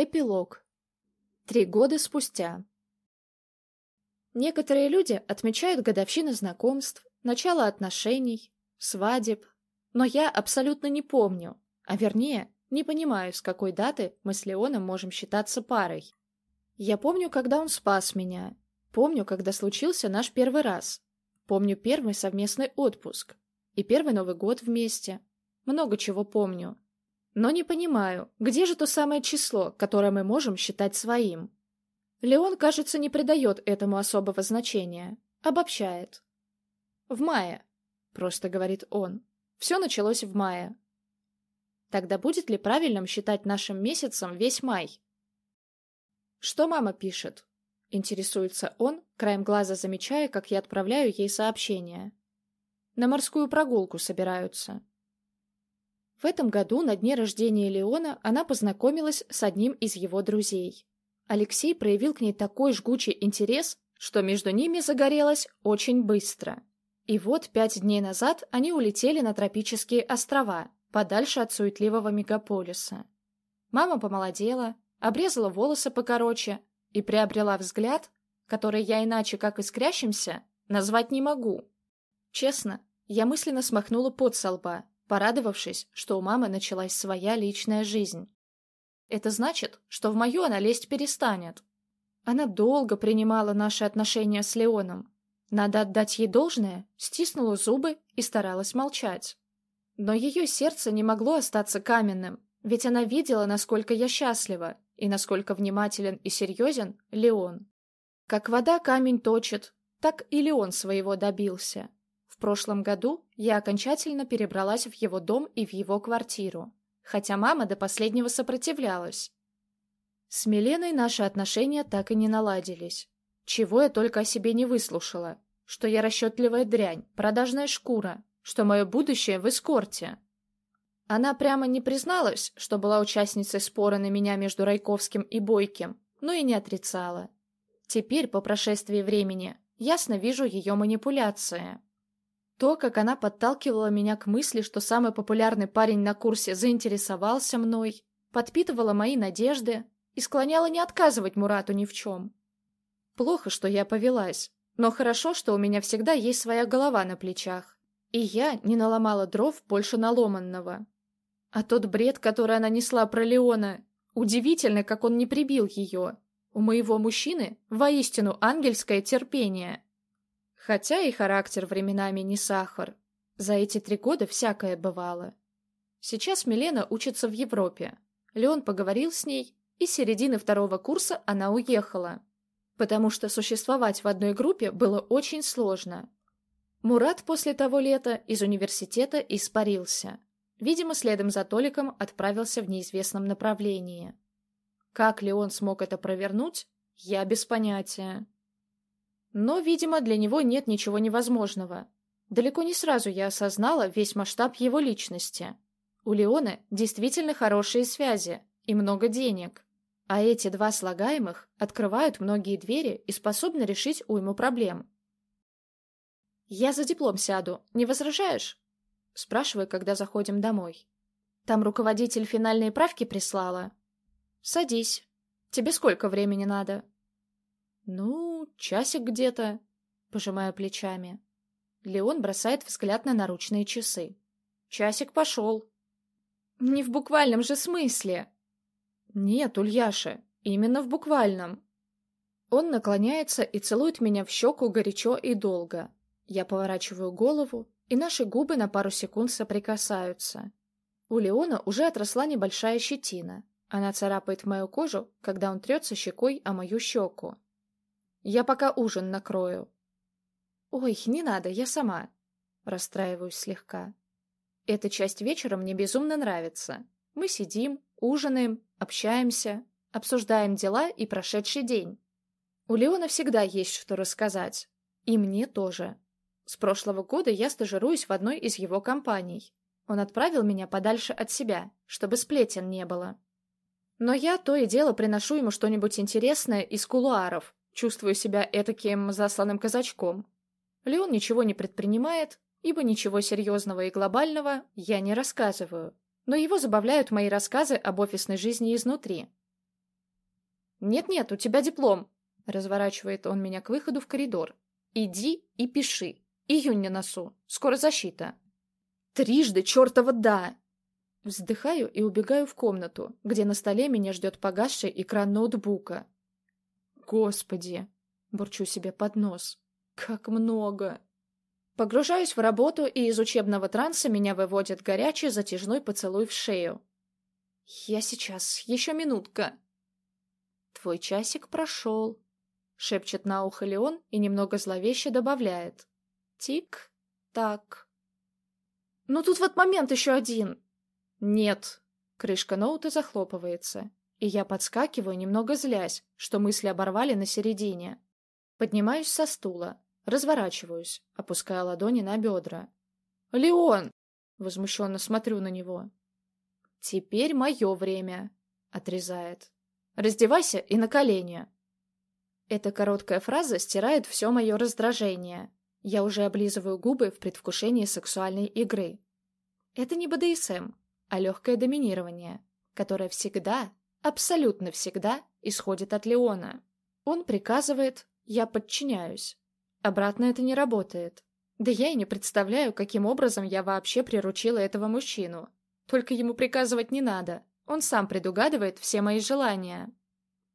Эпилог. Три года спустя. Некоторые люди отмечают годовщины знакомств, начало отношений, свадеб, но я абсолютно не помню, а вернее, не понимаю, с какой даты мы с Леоном можем считаться парой. Я помню, когда он спас меня, помню, когда случился наш первый раз, помню первый совместный отпуск и первый Новый год вместе. Много чего помню. Но не понимаю, где же то самое число, которое мы можем считать своим? Леон, кажется, не придает этому особого значения. Обобщает. «В мае», — просто говорит он. «Все началось в мае». Тогда будет ли правильным считать нашим месяцем весь май? «Что мама пишет?» — интересуется он, краем глаза замечая, как я отправляю ей сообщение. «На морскую прогулку собираются». В этом году на дне рождения Леона она познакомилась с одним из его друзей. Алексей проявил к ней такой жгучий интерес, что между ними загорелось очень быстро. И вот пять дней назад они улетели на тропические острова, подальше от суетливого мегаполиса. Мама помолодела, обрезала волосы покороче и приобрела взгляд, который я иначе как искрящимся назвать не могу. Честно, я мысленно смахнула пот со лба, порадовавшись, что у мамы началась своя личная жизнь. Это значит, что в мою она лезть перестанет. Она долго принимала наши отношения с Леоном. Надо отдать ей должное, стиснула зубы и старалась молчать. Но ее сердце не могло остаться каменным, ведь она видела, насколько я счастлива и насколько внимателен и серьезен Леон. Как вода камень точит, так и Леон своего добился. В прошлом году я окончательно перебралась в его дом и в его квартиру, хотя мама до последнего сопротивлялась. С Миленой наши отношения так и не наладились. Чего я только о себе не выслушала. Что я расчетливая дрянь, продажная шкура, что мое будущее в эскорте. Она прямо не призналась, что была участницей спора на меня между Райковским и Бойким, но и не отрицала. Теперь, по прошествии времени, ясно вижу ее манипуляции. То, как она подталкивала меня к мысли, что самый популярный парень на курсе заинтересовался мной, подпитывала мои надежды и склоняла не отказывать Мурату ни в чем. Плохо, что я повелась, но хорошо, что у меня всегда есть своя голова на плечах, и я не наломала дров больше наломанного. А тот бред, который она несла про Леона, удивительно, как он не прибил ее. У моего мужчины воистину ангельское терпение. Хотя и характер временами не сахар. За эти три года всякое бывало. Сейчас Милена учится в Европе. Леон поговорил с ней, и с середины второго курса она уехала. Потому что существовать в одной группе было очень сложно. Мурат после того лета из университета испарился. Видимо, следом за Толиком отправился в неизвестном направлении. Как Леон смог это провернуть, я без понятия. Но, видимо, для него нет ничего невозможного. Далеко не сразу я осознала весь масштаб его личности. У Леона действительно хорошие связи и много денег. А эти два слагаемых открывают многие двери и способны решить уйму проблем. «Я за диплом сяду, не возражаешь?» Спрашиваю, когда заходим домой. «Там руководитель финальные правки прислала?» «Садись. Тебе сколько времени надо?» «Ну, часик где-то», — пожимая плечами. Леон бросает взгляд на наручные часы. «Часик пошел». «Не в буквальном же смысле». «Нет, Ульяша, именно в буквальном». Он наклоняется и целует меня в щеку горячо и долго. Я поворачиваю голову, и наши губы на пару секунд соприкасаются. У Леона уже отросла небольшая щетина. Она царапает мою кожу, когда он трется щекой о мою щеку. Я пока ужин накрою. Ой, не надо, я сама. Расстраиваюсь слегка. Эта часть вечера мне безумно нравится. Мы сидим, ужинаем, общаемся, обсуждаем дела и прошедший день. У Леона всегда есть что рассказать. И мне тоже. С прошлого года я стажируюсь в одной из его компаний. Он отправил меня подальше от себя, чтобы сплетен не было. Но я то и дело приношу ему что-нибудь интересное из кулуаров, Чувствую себя этаким засланным казачком. Леон ничего не предпринимает, ибо ничего серьезного и глобального я не рассказываю. Но его забавляют мои рассказы об офисной жизни изнутри. «Нет-нет, у тебя диплом!» Разворачивает он меня к выходу в коридор. «Иди и пиши. Июнь на носу. Скоро защита». «Трижды чертова да!» Вздыхаю и убегаю в комнату, где на столе меня ждет погасший экран ноутбука. «Господи!» — бурчу себе под нос. «Как много!» Погружаюсь в работу, и из учебного транса меня выводит горячий затяжной поцелуй в шею. «Я сейчас. Еще минутка». «Твой часик прошел», — шепчет на ухо Леон и немного зловеще добавляет. «Тик-так». «Ну тут вот момент еще один». «Нет». Крышка ноута захлопывается, и я подскакиваю, немного злясь, что мысли оборвали на середине. Поднимаюсь со стула, Разворачиваюсь, опуская ладони на бедра. «Леон!» — возмущенно смотрю на него. «Теперь мое время», — отрезает. «Раздевайся и на колени». Эта короткая фраза стирает все мое раздражение. Я уже облизываю губы в предвкушении сексуальной игры. Это не БДСМ, а легкое доминирование, которое всегда, абсолютно всегда исходит от Леона. Он приказывает, я подчиняюсь. Обратно это не работает. Да я и не представляю, каким образом я вообще приручила этого мужчину. Только ему приказывать не надо. Он сам предугадывает все мои желания.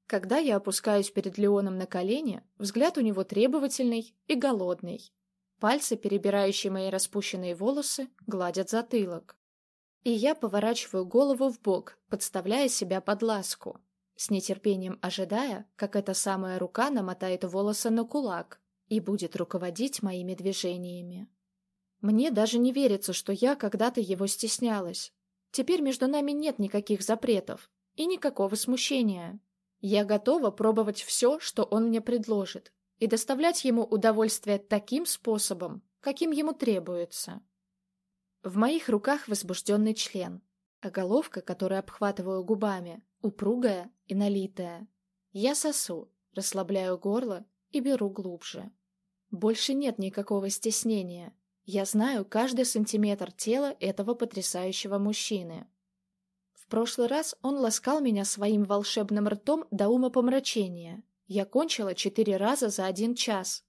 Когда я опускаюсь перед Леоном на колени, взгляд у него требовательный и голодный. Пальцы, перебирающие мои распущенные волосы, гладят затылок. И я поворачиваю голову в бок, подставляя себя под ласку, с нетерпением ожидая, как эта самая рука намотает волосы на кулак, и будет руководить моими движениями. Мне даже не верится, что я когда-то его стеснялась. Теперь между нами нет никаких запретов и никакого смущения. Я готова пробовать все, что он мне предложит, и доставлять ему удовольствие таким способом, каким ему требуется. В моих руках возбужденный член, а головка, которую обхватываю губами, упругая и налитая. Я сосу, расслабляю горло и беру глубже. Больше нет никакого стеснения. Я знаю каждый сантиметр тела этого потрясающего мужчины. В прошлый раз он ласкал меня своим волшебным ртом до ума помрачения. Я кончила четыре раза за один час.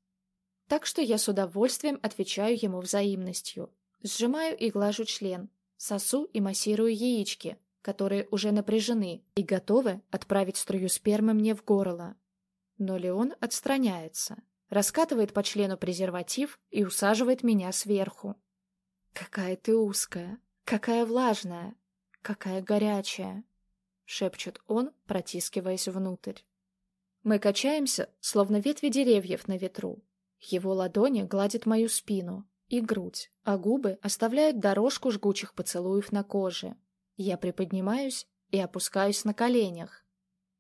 Так что я с удовольствием отвечаю ему взаимностью. Сжимаю и глажу член, сосу и массирую яички, которые уже напряжены и готовы отправить струю спермы мне в горло. Но Леон отстраняется раскатывает по члену презерватив и усаживает меня сверху. «Какая ты узкая, какая влажная, какая горячая!» — шепчет он, протискиваясь внутрь. Мы качаемся, словно ветви деревьев на ветру. Его ладони гладят мою спину и грудь, а губы оставляют дорожку жгучих поцелуев на коже. Я приподнимаюсь и опускаюсь на коленях.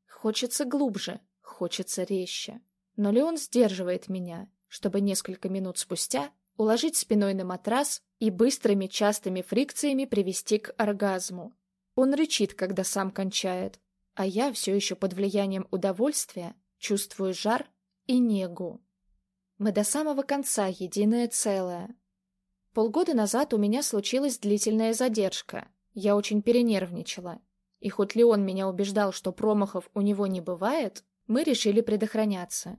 Хочется глубже, хочется резче. Но Леон сдерживает меня, чтобы несколько минут спустя уложить спиной на матрас и быстрыми частыми фрикциями привести к оргазму. Он рычит, когда сам кончает, а я все еще под влиянием удовольствия чувствую жар и негу. Мы до самого конца единое целое. Полгода назад у меня случилась длительная задержка. Я очень перенервничала. И хоть Леон меня убеждал, что промахов у него не бывает, мы решили предохраняться.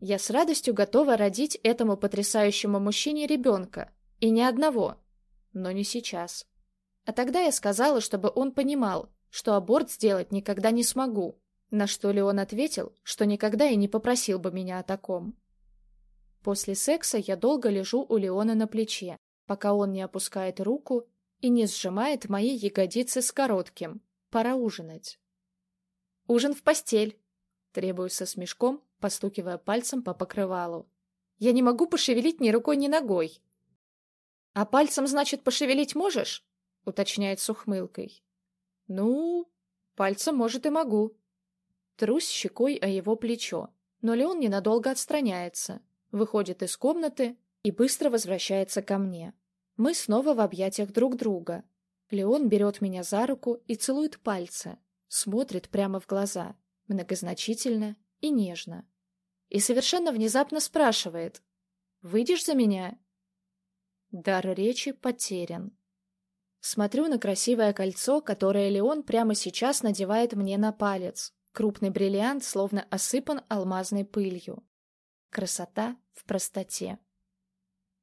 Я с радостью готова родить этому потрясающему мужчине ребенка. И ни одного. Но не сейчас. А тогда я сказала, чтобы он понимал, что аборт сделать никогда не смогу. На что Леон ответил, что никогда и не попросил бы меня о таком. После секса я долго лежу у Леона на плече, пока он не опускает руку и не сжимает мои ягодицы с коротким. Пора ужинать. «Ужин в постель!» Требую со смешком, постукивая пальцем по покрывалу. «Я не могу пошевелить ни рукой, ни ногой». «А пальцем, значит, пошевелить можешь?» — уточняет с ухмылкой. «Ну, пальцем, может, и могу». Трусь щекой о его плечо, но Леон ненадолго отстраняется, выходит из комнаты и быстро возвращается ко мне. Мы снова в объятиях друг друга. Леон берет меня за руку и целует пальцы, смотрит прямо в глаза, многозначительно и нежно. И совершенно внезапно спрашивает «Выйдешь за меня?» Дар речи потерян. Смотрю на красивое кольцо, которое Леон прямо сейчас надевает мне на палец. Крупный бриллиант словно осыпан алмазной пылью. Красота в простоте.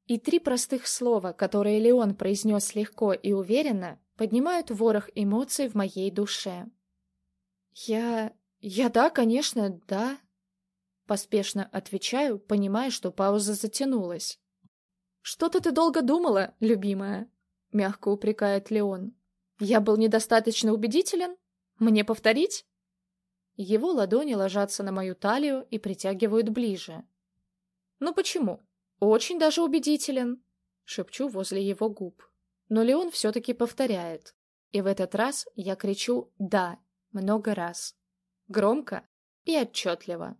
И три простых слова, которые Леон произнес легко и уверенно, поднимают ворох эмоций в моей душе. «Я... я да, конечно, да», Поспешно отвечаю, понимая, что пауза затянулась. «Что-то ты долго думала, любимая?» — мягко упрекает Леон. «Я был недостаточно убедителен? Мне повторить?» Его ладони ложатся на мою талию и притягивают ближе. «Ну почему? Очень даже убедителен!» — шепчу возле его губ. Но Леон все-таки повторяет. И в этот раз я кричу «да» много раз. Громко и отчетливо.